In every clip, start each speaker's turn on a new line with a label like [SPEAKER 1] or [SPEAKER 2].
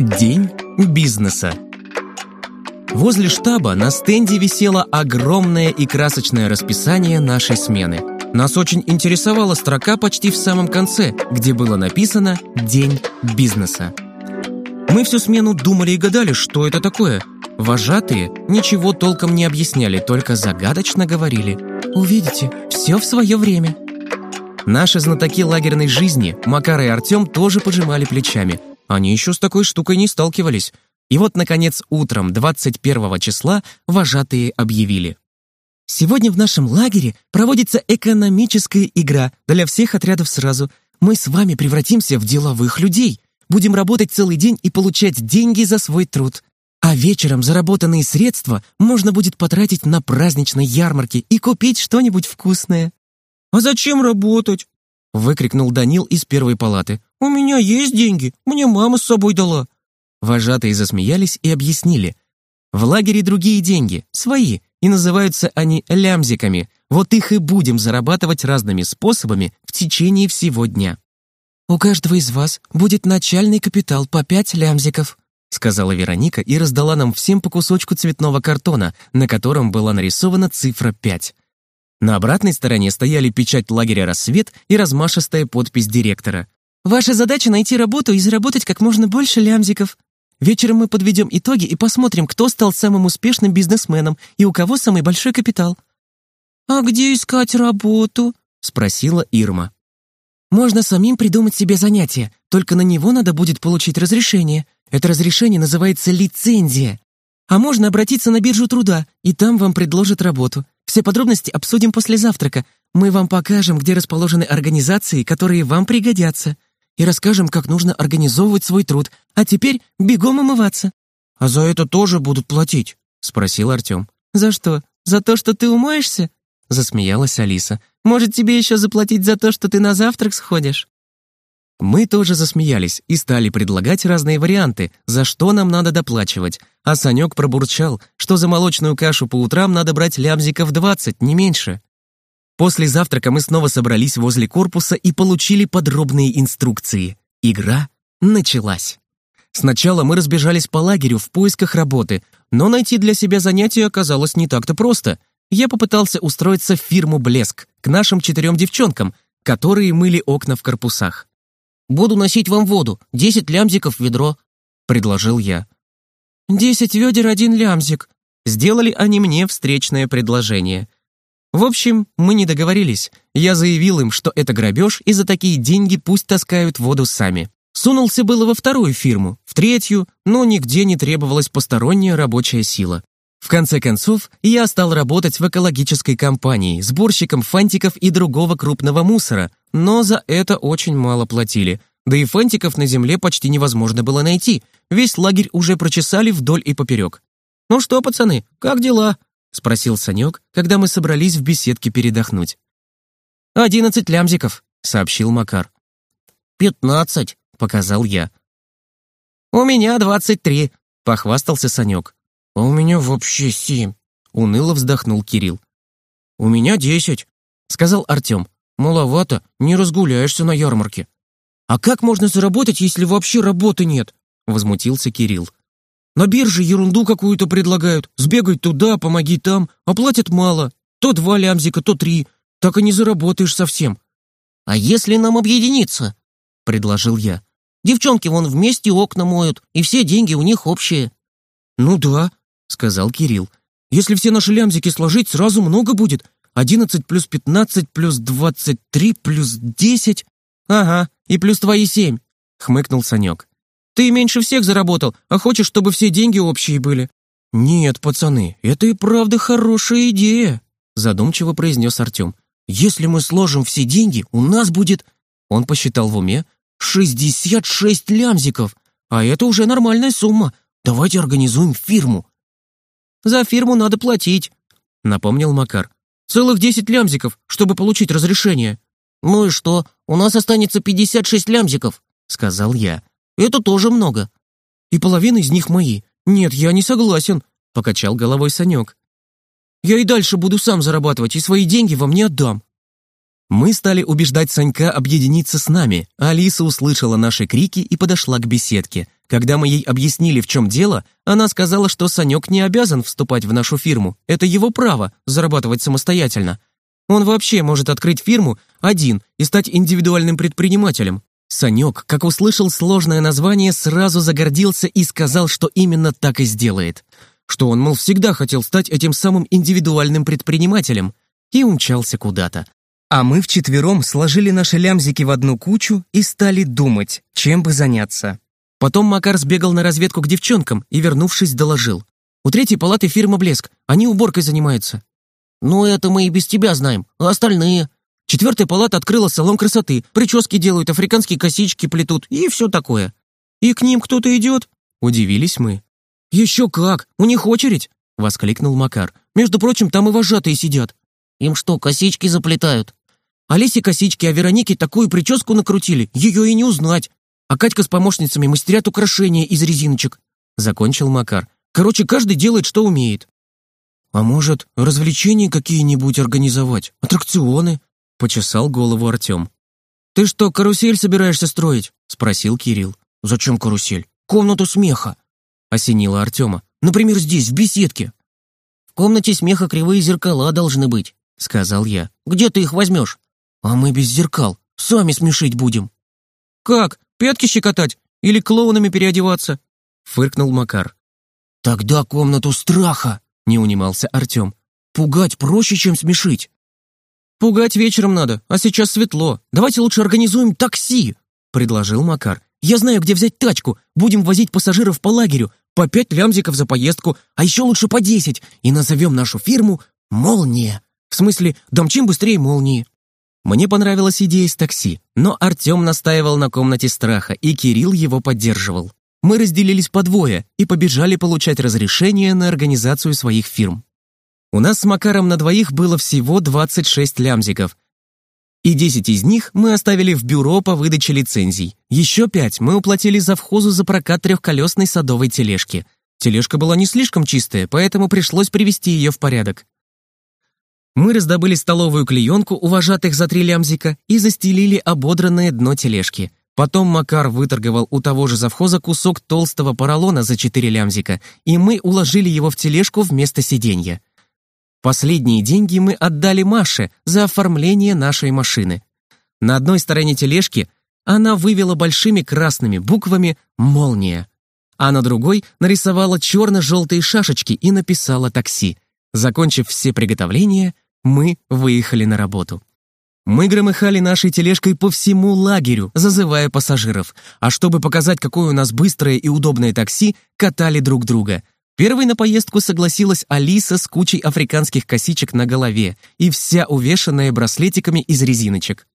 [SPEAKER 1] День бизнеса. Возле штаба на стенде висело огромное и красочное расписание нашей смены. Нас очень интересовала строка почти в самом конце, где было написано «День бизнеса». Мы всю смену думали и гадали, что это такое. Вожатые ничего толком не объясняли, только загадочно говорили «Увидите, все в свое время». Наши знатоки лагерной жизни, Макар и Артем, тоже пожимали плечами – они еще с такой штукой не сталкивались. И вот, наконец, утром 21 числа вожатые объявили. Сегодня в нашем лагере проводится экономическая игра для всех отрядов сразу. Мы с вами превратимся в деловых людей. Будем работать целый день и получать деньги за свой труд. А вечером заработанные средства можно будет потратить на праздничной ярмарке и купить что-нибудь вкусное.
[SPEAKER 2] «А зачем работать?» — выкрикнул Данил из первой палаты. «У меня есть деньги, мне мама с собой дала».
[SPEAKER 1] Вожатые засмеялись и объяснили. «В лагере другие деньги, свои, и называются они лямзиками. Вот их и будем зарабатывать разными способами в течение всего дня».
[SPEAKER 3] «У каждого из вас будет начальный капитал по пять лямзиков»,
[SPEAKER 1] сказала Вероника и раздала нам всем по кусочку цветного картона, на котором была нарисована цифра 5. На обратной стороне стояли печать лагеря «Рассвет» и размашистая подпись директора.
[SPEAKER 3] «Ваша задача — найти работу и заработать как можно больше лямзиков. Вечером мы подведем итоги и посмотрим, кто стал самым успешным бизнесменом и у кого самый большой капитал».
[SPEAKER 2] «А где искать работу?»
[SPEAKER 1] — спросила Ирма.
[SPEAKER 3] «Можно самим придумать себе занятие, только на него надо будет получить разрешение. Это разрешение называется лицензия. А можно обратиться на биржу труда, и там вам предложат работу. Все подробности обсудим после завтрака. Мы вам покажем, где расположены организации, которые вам пригодятся. И расскажем, как нужно организовывать свой труд. А теперь бегом умываться».
[SPEAKER 2] «А за это тоже будут платить?» — спросил Артем.
[SPEAKER 3] «За что? За то, что ты умоешься?» — засмеялась Алиса. «Может, тебе еще заплатить за то, что ты на завтрак сходишь?»
[SPEAKER 1] Мы тоже засмеялись и стали предлагать разные варианты, за что нам надо доплачивать. А Санек пробурчал, что за молочную кашу по утрам надо брать лямзиков 20, не меньше. После завтрака мы снова собрались возле корпуса и получили подробные инструкции. Игра началась. Сначала мы разбежались по лагерю в поисках работы, но найти для себя занятие оказалось не так-то просто. Я попытался устроиться в фирму «Блеск» к нашим четырем девчонкам, которые мыли окна в корпусах.
[SPEAKER 2] Буду носить вам воду, десять лямзиков в ведро», — предложил я.
[SPEAKER 3] «Десять ведер, один лямзик», —
[SPEAKER 1] сделали они мне встречное предложение. В общем, мы не договорились. Я заявил им, что это грабеж, и за такие деньги пусть таскают воду сами. Сунулся было во вторую фирму, в третью, но нигде не требовалась посторонняя рабочая сила. В конце концов, я стал работать в экологической компании, сборщиком фантиков и другого крупного мусора, но за это очень мало платили. Да и фантиков на земле почти невозможно было найти. Весь лагерь уже прочесали вдоль и поперек. «Ну что, пацаны, как дела?» — спросил Санек, когда мы собрались в беседке передохнуть. «Одиннадцать лямзиков», — сообщил Макар.
[SPEAKER 2] «Пятнадцать», —
[SPEAKER 1] показал я.
[SPEAKER 2] «У меня двадцать три», —
[SPEAKER 1] похвастался Санек.
[SPEAKER 2] «А у меня вообще семь», —
[SPEAKER 1] уныло вздохнул Кирилл.
[SPEAKER 2] «У меня десять», — сказал Артем. «Маловато, не разгуляешься на ярмарке». «А как можно заработать, если вообще работы нет?» — возмутился Кирилл. «На бирже ерунду какую-то предлагают. Сбегай туда, помоги там, а платят мало. То два лямзика, то три. Так и не заработаешь совсем». «А если нам объединиться?» — предложил я. «Девчонки вон вместе окна моют, и все деньги у них общие».
[SPEAKER 3] «Ну да», сказал Кирилл. «Если все наши лямзики сложить, сразу много будет. Одиннадцать плюс пятнадцать плюс двадцать три плюс десять...»
[SPEAKER 2] «Ага, и плюс твои семь», — хмыкнул Санек. «Ты меньше всех заработал, а хочешь, чтобы все деньги общие были».
[SPEAKER 3] «Нет, пацаны, это и правда хорошая идея», — задумчиво произнес Артем. «Если мы сложим все деньги, у нас будет...» Он посчитал в уме. «Шестьдесят шесть лямзиков! А это уже нормальная сумма. Давайте организуем фирму.
[SPEAKER 2] «За фирму надо платить», — напомнил Макар. «Целых десять лямзиков, чтобы получить разрешение».
[SPEAKER 3] «Ну и что? У нас останется пятьдесят шесть лямзиков», — сказал я. «Это тоже много».
[SPEAKER 2] «И половина из них мои. Нет, я не согласен», — покачал головой Санек. «Я и дальше буду сам зарабатывать, и свои деньги вам не отдам».
[SPEAKER 1] Мы стали убеждать Санька объединиться с нами, а Алиса услышала наши крики и подошла к беседке. Когда мы ей объяснили, в чем дело, она сказала, что Санек не обязан вступать в нашу фирму. Это его право – зарабатывать самостоятельно. Он вообще может открыть фирму один и стать индивидуальным предпринимателем. Санек, как услышал сложное название, сразу загордился и сказал, что именно так и сделает. Что он, мол, всегда хотел стать этим самым индивидуальным предпринимателем. И умчался куда-то. А мы вчетвером сложили наши лямзики в одну кучу и стали думать, чем бы заняться. Потом Макар сбегал на разведку к девчонкам и, вернувшись, доложил. «У третьей палаты фирма «Блеск». Они уборкой занимаются».
[SPEAKER 2] «Ну, это мы и без тебя знаем. А остальные?»
[SPEAKER 1] Четвертая палата открыла салон красоты. Прически делают, африканские косички плетут и все такое. «И к ним кто-то идет?» Удивились мы. «Еще как! У них очередь!» — воскликнул Макар. «Между прочим, там и вожатые сидят».
[SPEAKER 2] «Им что, косички заплетают?»
[SPEAKER 1] Олесе косички, а Веронике такую прическу накрутили, ее и не узнать. А Катька с помощницами мастерят украшения из резиночек. Закончил Макар. Короче, каждый делает, что умеет. А может, развлечения какие-нибудь организовать? Аттракционы? Почесал голову Артем. «Ты что, карусель собираешься строить?» Спросил Кирилл. «Зачем карусель? Комнату смеха!» Осенило Артема. «Например, здесь, в беседке».
[SPEAKER 2] «В комнате смеха кривые зеркала должны быть», сказал я. «Где ты их возьмешь?»
[SPEAKER 1] «А мы без зеркал, сами смешить будем». «Как? Пятки щекотать? Или клоунами переодеваться?» Фыркнул Макар. «Тогда комнату страха!» — не унимался Артем. «Пугать проще, чем смешить». «Пугать вечером надо, а сейчас светло. Давайте лучше организуем такси», — предложил Макар. «Я знаю, где взять тачку. Будем возить пассажиров по лагерю. По пять лямзиков за поездку, а еще лучше по десять. И назовем нашу фирму «Молния». В смысле, домчим быстрее молнии. Мне понравилась идея с такси, но Артем настаивал на комнате страха, и Кирилл его поддерживал. Мы разделились по двое и побежали получать разрешение на организацию своих фирм. У нас с Макаром на двоих было всего 26 лямзиков, и 10 из них мы оставили в бюро по выдаче лицензий. Еще 5 мы уплатили за вхозу за прокат трехколесной садовой тележки. Тележка была не слишком чистая, поэтому пришлось привести ее в порядок. Мы раздобыли столовую клеенку у вожатых за три лямзика и застелили ободранное дно тележки. Потом Макар выторговал у того же завхоза кусок толстого поролона за четыре лямзика, и мы уложили его в тележку вместо сиденья. Последние деньги мы отдали Маше за оформление нашей машины. На одной стороне тележки она вывела большими красными буквами «Молния», а на другой нарисовала черно-желтые шашечки и написала «Такси». Закончив все приготовления, мы выехали на работу. Мы громыхали нашей тележкой по всему лагерю, зазывая пассажиров. А чтобы показать, какое у нас быстрое и удобное такси, катали друг друга. Первой на поездку согласилась Алиса с кучей африканских косичек на голове и вся увешанная браслетиками из резиночек.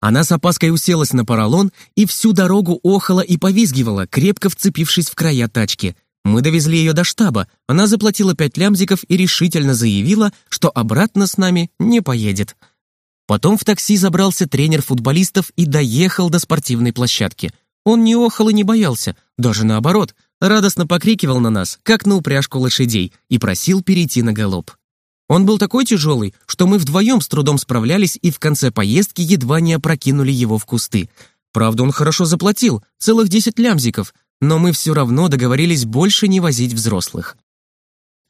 [SPEAKER 1] Она с опаской уселась на поролон и всю дорогу охала и повизгивала, крепко вцепившись в края тачки – мы довезли ее до штаба, она заплатила пять лямзиков и решительно заявила, что обратно с нами не поедет. Потом в такси забрался тренер футболистов и доехал до спортивной площадки. Он не охал и не боялся, даже наоборот, радостно покрикивал на нас, как на упряжку лошадей, и просил перейти на галоп. Он был такой тяжелый, что мы вдвоем с трудом справлялись и в конце поездки едва не опрокинули его в кусты. Правда, он хорошо заплатил, целых десять лямзиков, но мы все равно договорились больше не возить взрослых.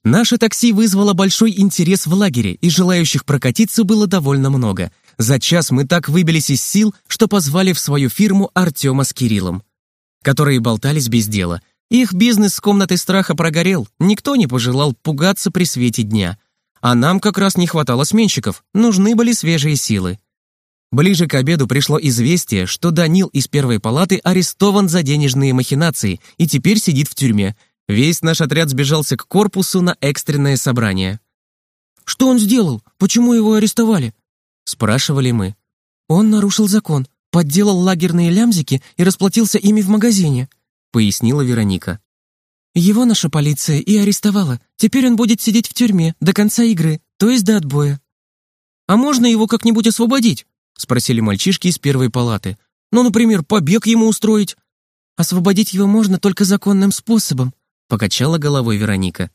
[SPEAKER 1] Наше такси вызвало большой интерес в лагере, и желающих прокатиться было довольно много. За час мы так выбились из сил, что позвали в свою фирму Артема с Кириллом, которые болтались без дела. Их бизнес с комнатой страха прогорел, никто не пожелал пугаться при свете дня. А нам как раз не хватало сменщиков, нужны были свежие силы. Ближе к обеду пришло известие, что Данил из первой палаты арестован за денежные махинации и теперь сидит в тюрьме. Весь наш отряд сбежался к корпусу на экстренное собрание. «Что он сделал? Почему его арестовали?» Спрашивали мы. «Он нарушил закон, подделал лагерные лямзики и расплатился ими в магазине», пояснила Вероника. «Его наша полиция и арестовала. Теперь он будет сидеть в тюрьме до конца игры, то есть до отбоя». «А можно его как-нибудь освободить?» Спросили мальчишки из первой палаты. «Ну, например, побег ему устроить?» «Освободить его можно только законным способом», покачала головой Вероника.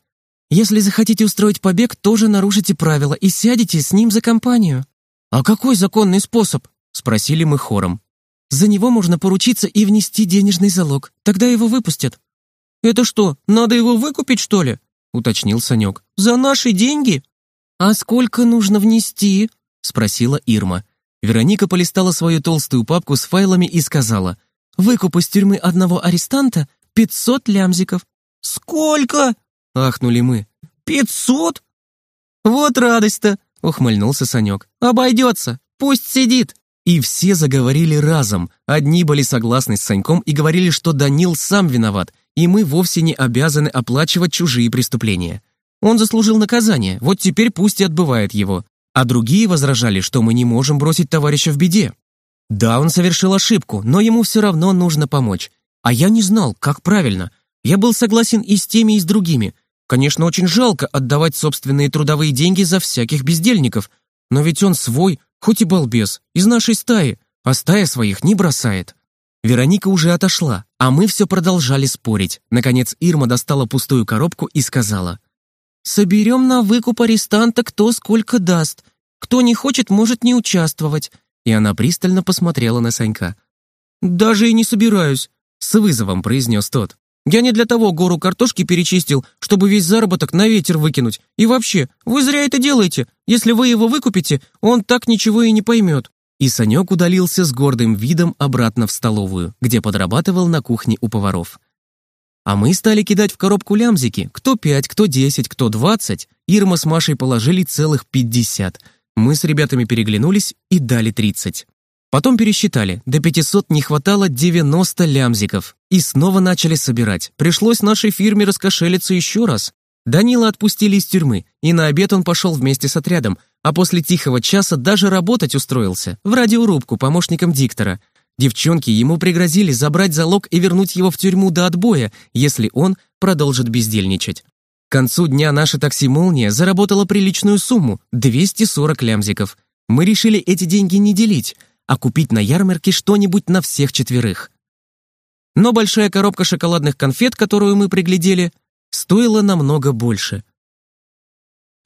[SPEAKER 1] «Если захотите устроить побег, тоже нарушите правила и сядете с ним за компанию».
[SPEAKER 2] «А какой законный способ?» — спросили мы хором.
[SPEAKER 3] «За него можно поручиться и внести денежный залог. Тогда его выпустят».
[SPEAKER 2] «Это что, надо его выкупить, что ли?» — уточнил Санек. «За наши деньги?»
[SPEAKER 3] «А сколько нужно внести?»
[SPEAKER 1] — спросила Ирма. Вероника полистала свою толстую папку с файлами и сказала.
[SPEAKER 3] «Выкуп из тюрьмы одного арестанта — пятьсот лямзиков».
[SPEAKER 2] «Сколько?»
[SPEAKER 1] — ахнули мы.
[SPEAKER 2] «Пятьсот? Вот радость-то!» — ухмыльнулся Санек. «Обойдется, пусть сидит!»
[SPEAKER 1] И все заговорили разом. Одни были согласны с Саньком и говорили, что Данил сам виноват, и мы вовсе не обязаны оплачивать чужие преступления. Он заслужил наказание, вот теперь пусть и отбывает его. А другие возражали, что мы не можем бросить товарища в беде. Да, он совершил ошибку, но ему все равно нужно помочь. А я не знал, как правильно. Я был согласен и с теми, и с другими. Конечно, очень жалко отдавать собственные трудовые деньги за всяких бездельников, но ведь он свой, хоть и балбес, из нашей стаи, а стая своих не бросает. Вероника уже отошла, а мы все продолжали спорить. Наконец Ирма достала пустую коробку и сказала.
[SPEAKER 3] «Соберем на выкуп арестанта кто сколько даст. Кто не хочет, может не участвовать».
[SPEAKER 1] И она пристально посмотрела на Санька.
[SPEAKER 2] «Даже и не собираюсь», — с вызовом произнес тот. «Я не для того гору картошки перечистил, чтобы весь заработок на ветер выкинуть. И вообще, вы зря это делаете. Если вы его выкупите, он так ничего и не поймет».
[SPEAKER 1] И Санек удалился с гордым видом обратно в столовую, где подрабатывал на кухне у поваров. А мы стали кидать в коробку лямзики, кто пять, кто десять, кто двадцать. Ирма с Машей положили целых пятьдесят. Мы с ребятами переглянулись и дали тридцать. Потом пересчитали, до 500 не хватало 90 лямзиков. И снова начали собирать. Пришлось нашей фирме раскошелиться еще раз. Данила отпустили из тюрьмы, и на обед он пошел вместе с отрядом, а после тихого часа даже работать устроился, в радиорубку помощником диктора. Девчонки ему пригрозили забрать залог и вернуть его в тюрьму до отбоя, если он продолжит бездельничать. К концу дня наша такси «Молния» заработала приличную сумму – 240 лямзиков. Мы решили эти деньги не делить, а купить на ярмарке что-нибудь на всех четверых. Но большая коробка шоколадных конфет, которую мы приглядели, стоила намного больше.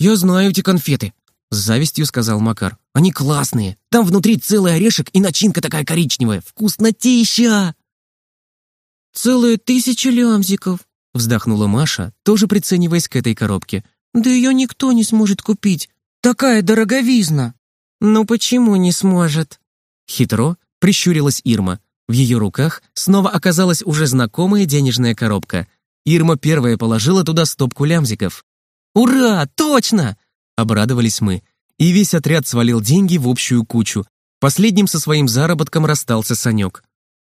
[SPEAKER 2] «Я знаю эти конфеты», — с завистью сказал Макар. «Они классные. Там внутри целый орешек и начинка такая коричневая. Вкуснотища!»
[SPEAKER 3] «Целые тысячи лямзиков», —
[SPEAKER 1] вздохнула Маша, тоже прицениваясь к этой коробке.
[SPEAKER 3] «Да ее никто не сможет купить. Такая дороговизна».
[SPEAKER 2] «Ну почему не сможет?»
[SPEAKER 1] Хитро прищурилась Ирма. В ее руках снова оказалась уже знакомая денежная коробка. Ирма первая положила туда стопку лямзиков.
[SPEAKER 2] «Ура! Точно!»
[SPEAKER 1] — обрадовались мы. И весь отряд свалил деньги в общую кучу. Последним со своим заработком расстался Санек.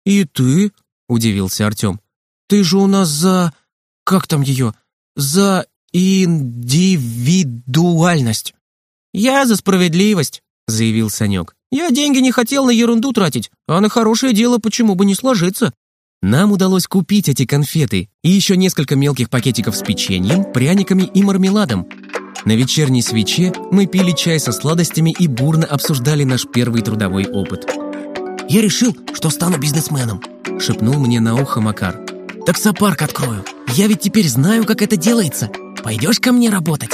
[SPEAKER 2] «И ты?»
[SPEAKER 1] — удивился Артем.
[SPEAKER 2] «Ты же у нас за... как там ее? За индивидуальность». «Я за справедливость», — заявил Санек. «Я деньги не хотел на ерунду тратить, а на хорошее дело почему бы не сложиться?»
[SPEAKER 1] Нам удалось купить эти конфеты и еще несколько мелких пакетиков с печеньем, пряниками и мармеладом. На вечерней свече мы пили чай со сладостями и бурно обсуждали наш первый трудовой опыт.
[SPEAKER 2] «Я решил, что стану бизнесменом», — шепнул мне на ухо Макар. «Таксопарк открою. Я ведь теперь знаю, как это делается. Пойдешь ко мне работать?»